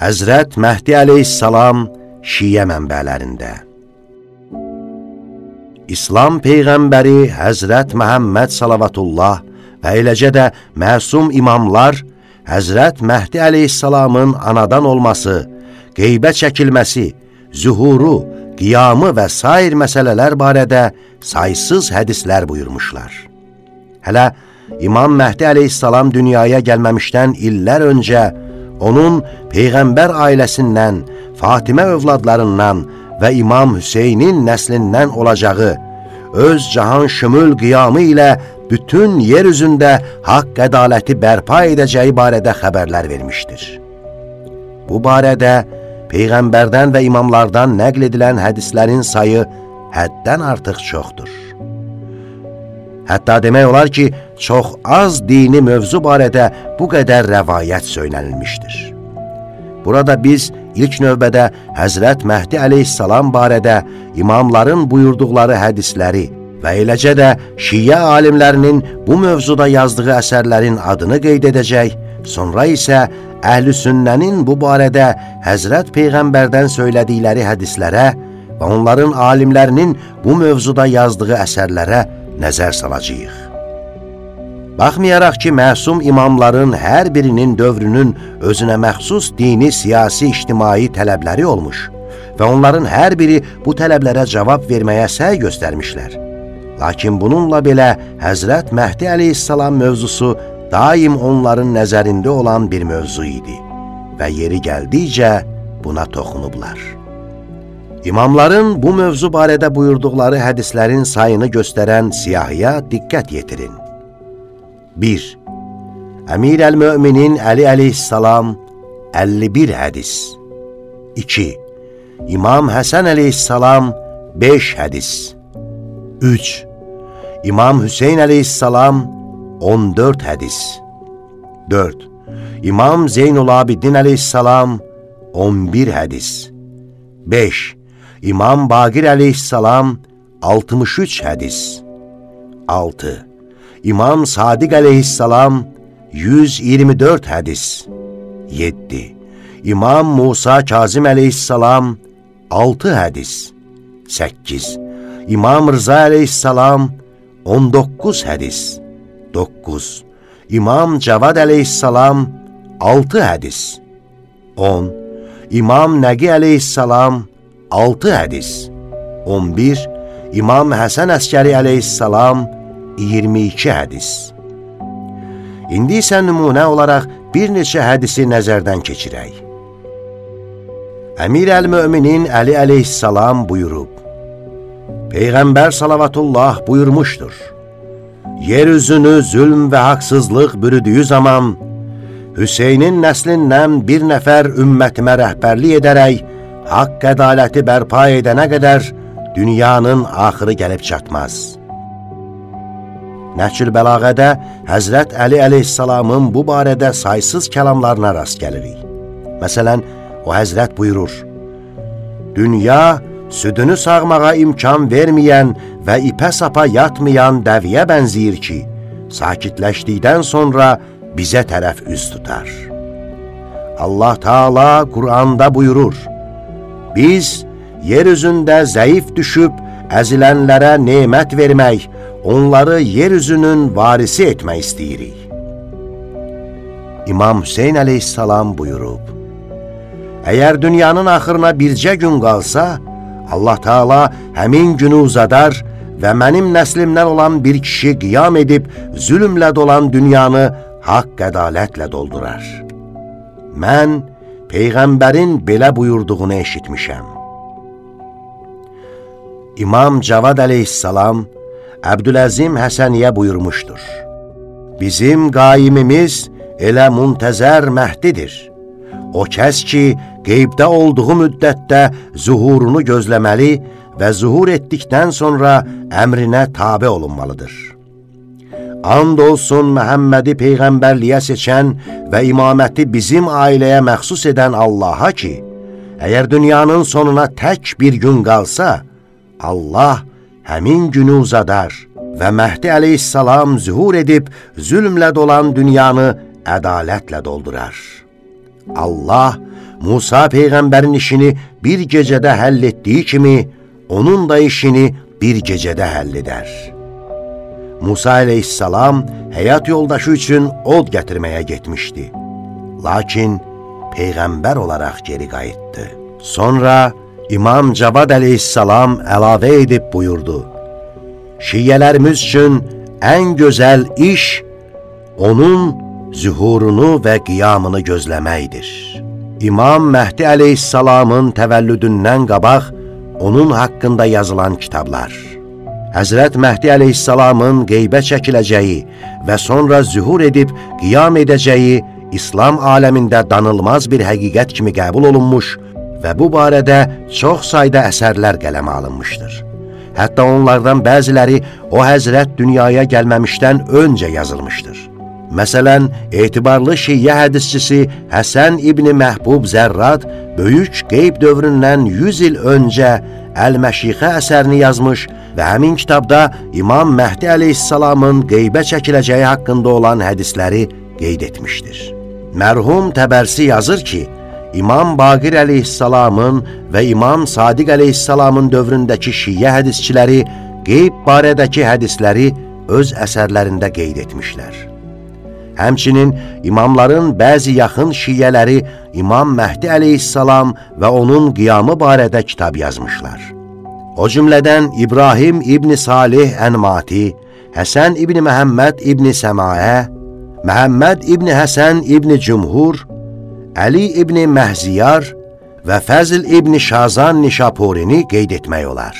Həzrət Məhdi əleyhissalam şiyə mənbələrində İslam Peyğəmbəri Həzrət Məhəmməd salavatullah və eləcə də məsum imamlar Həzrət Məhdi əleyhissalamın anadan olması, qeybə çəkilməsi, zühuru, qiyamı və sair məsələlər barədə saysız hədislər buyurmuşlar. Hələ İmam Məhdi əleyhissalam dünyaya gəlməmişdən illər öncə onun Peyğəmbər ailəsindən, Fatimə övladlarından və İmam Hüseynin nəslindən olacağı, öz cahan şümül qiyamı ilə bütün yer üzündə haqq ədaləti bərpa edəcəyi barədə xəbərlər vermişdir. Bu barədə Peyğəmbərdən və imamlardan nəql edilən hədislərin sayı həddən artıq çoxdur. Hətta demək olar ki, çox az dini mövzu barədə bu qədər rəvayət söylənilmişdir. Burada biz ilk növbədə Həzrət Məhdi əleyhissalam barədə imamların buyurduqları hədisləri və eləcə də şiyə alimlərinin bu mövzuda yazdığı əsərlərin adını qeyd edəcək, sonra isə əhl-i sünnənin bu barədə Həzrət Peyğəmbərdən söylədikləri hədislərə və onların alimlərinin bu mövzuda yazdığı əsərlərə nəzər salacaq. Baxmayaraq ki, məsum imamların hər birinin dövrünün özünə məxsus dini, siyasi, ictimai tələbləri olmuş və onların hər biri bu tələblərə cavab verməyə səy göstərmişlər. Lakin bununla belə Həzrət Məhdi əleyhissalam mövzusu daim onların nəzərində olan bir mövzu idi və yeri gəldikcə buna toxunublar. İmamların bu mövzu barədə buyurduqları hədislərin sayını göstərən siyahıya diqqət yetirin. 1. Əmir əl-Möminin Əli əleyhissalam 51 hədis 2. İmam Həsən əleyhissalam 5 hədis 3. İmam Hüseyn əleyhissalam 14 hədis 4. İmam Zeynul Abidin əleyhissalam 11 hədis 5. İmam Baqir əleyhissalam 63 hədis 6. İmam Sadiq əleyhissalam 124 hədis 7. İmam Musa Kazim əleyhissalam 6 hədis 8. İmam Rıza əleyhissalam 19 hədis 9. İmam Cavad əleyhissalam 6 hədis 10. İmam Nəqi əleyhissalam 6 hədis 11. İmam Həsən Əskəri əleyhissalam 6 22 hədis. İndi isə nümunə olaraq bir neçə hədisi nəzərdən keçirək. Əmir əl-Möminin Əli əleyhissalam buyurub, Peyğəmbər salavatullah buyurmuşdur, Yer üzünü zülm və haqsızlıq bürüdüyü zaman, Hüseynin nəslindən bir nəfər ümmətimə rəhbərlik edərək, haqq ədaləti bərpa edənə qədər dünyanın axırı gəlib çatmaz.'' Nəhcül Bəlağədə Həzrət Əli əleyhissalamın bu barədə saysız kəlamlarına rast gəlirik. Məsələn, o Həzrət buyurur, Dünya südünü sağmağa imkan verməyən və ipə sapa yatmayan dəviyə bənziyir ki, sakitləşdikdən sonra bizə tərəf üz tutar. Allah Taala Quranda buyurur, Biz yer üzündə zəif düşüb, əzilənlərə nemət vermək, onları yer üzünün varisi etmək istəyirik. İmam Hüseyin əleyhissalam buyurub, Əgər dünyanın axırına bircə gün qalsa, Allah Taala həmin günü uzadar və mənim nəslimdən olan bir kişi qiyam edib zülmlə dolan dünyanı haqq ədalətlə doldurar. Mən Peyğəmbərin belə buyurduğunu eşitmişəm. İmam Cavad əleyhissalam Əbdüləzim Həsəniyə buyurmuşdur. Bizim qaimimiz elə müntəzər məhdidir. O kəs ki, qeybdə olduğu müddətdə zuhurunu gözləməli və zuhur etdikdən sonra əmrinə tabi olunmalıdır. And olsun Məhəmmədi Peyğəmbərliyə seçən və imaməti bizim ailəyə məxsus edən Allaha ki, əgər dünyanın sonuna tək bir gün qalsa, Allah həmin günü uzadar və Məhdi əleyhissalam zühur edib zülmlə dolan dünyanı ədalətlə doldurar. Allah Musa peyğəmbərin işini bir gecədə həll etdiyi kimi, onun da işini bir gecədə həll edər. Musa əleyhissalam həyat yoldaşı üçün od gətirməyə getmişdi. Lakin peyğəmbər olaraq geri qayıtdı. Sonra İmam Cavad əleyhissalam əlavə edib buyurdu. Şiyyələrimiz üçün ən gözəl iş onun zühurunu və qiyamını gözləməkdir. İmam Məhdi əleyhissalamın təvəllüdündən qabaq onun haqqında yazılan kitablar. Həzrət Məhdi əleyhissalamın qeybə çəkiləcəyi və sonra zühur edib qiyam edəcəyi İslam aləmində danılmaz bir həqiqət kimi qəbul olunmuş və bu barədə çox sayda əsərlər qələmə alınmışdır. Hətta onlardan bəziləri o həzrət dünyaya gəlməmişdən öncə yazılmışdır. Məsələn, etibarlı şiyyə hədisçisi Həsən İbni Məhbub Zərrad böyük qeyb dövründən 100 il öncə Əl-Məşixə əsərini yazmış və həmin kitabda İmam Məhdi əleyhissalamın qeybə çəkiləcəyi haqqında olan hədisləri qeyd etmişdir. Mərhum Təbərsi yazır ki, İmam Baqir əleyhissalamın və İmam Sadiq əleyhissalamın dövründəki şiyyə hədisçiləri qeyb barədəki hədisləri öz əsərlərində qeyd etmişlər. Həmçinin imamların bəzi yaxın şiyyələri İmam Məhdi əleyhissalam və onun qiyamı barədə kitab yazmışlar. O cümlədən İbrahim İbni Salih Ənmati, Həsən İbni Məhəmməd İbni Səmaə, Məhəmməd İbni Həsən İbni Cümhur, Əli İbni Məhziyar və Fəzl İbni Şazan Nişapurini qeyd etmək olar.